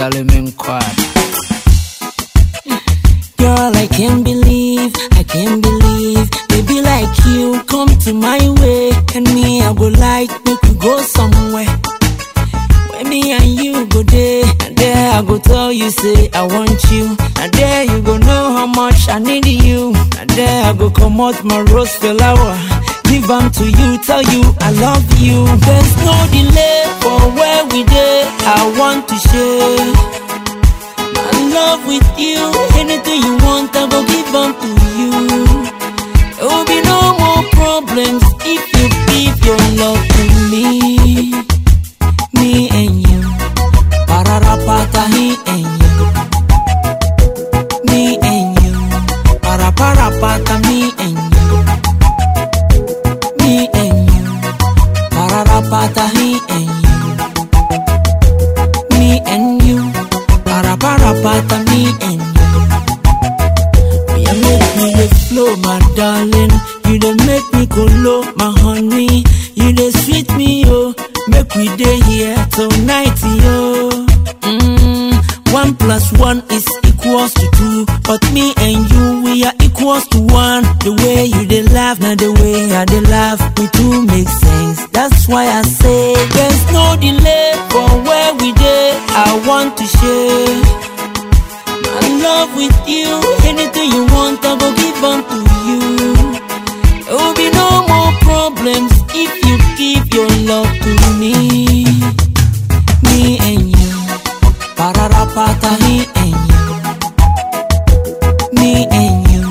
Charlie Minquad. Girl, I can't believe, I can't believe, baby like you come to my way, and me I go like we go somewhere. When me and you go there, and there I go tell you say I want you, and there you go know how much I need you, and there I go come out my rose flower, give them to you, tell you I love you. There's no delay for where we there, I want to share. My love with you, anything dey make me go low, my honey. You dey sweet me, oh. Make we dey here tonight, yo. Mm, one plus one is equals to two, but me and you we are equals to one. The way you dey laugh, now the way I dey laugh, we two make sense. That's why I say there's no delay for where we dey. I want to share. My love with you, anything you want, I go give unto you. Pararapata, he and you. Me and you,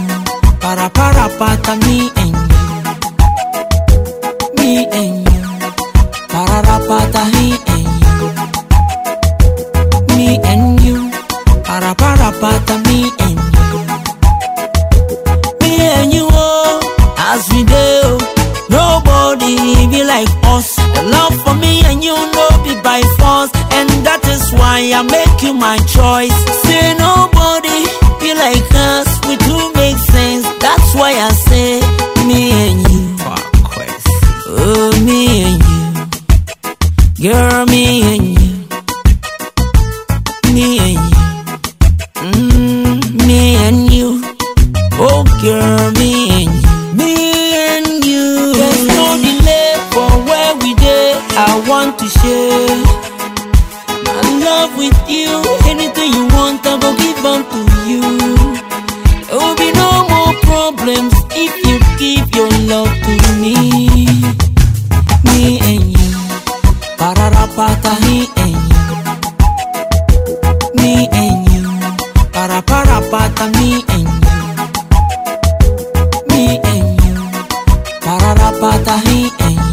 paraparapata, me and you. Me and you, pararapata, he and you. Me and you, paraparapata, me and you. Me and you, oh, as we do, nobody be like us. The love for me and you no be by force, that is why I make you my choice. Say nobody be like us, we two make sense. That's why I say me and you, oh me and you, girl me and you, me and you, love with you. Anything you want, I go give unto you. There will be no more problems if you give your love to me. Me and you, pararapata, he and you. Me and you, paraparapata, me and you. Me and you, pararapata. Me me and you.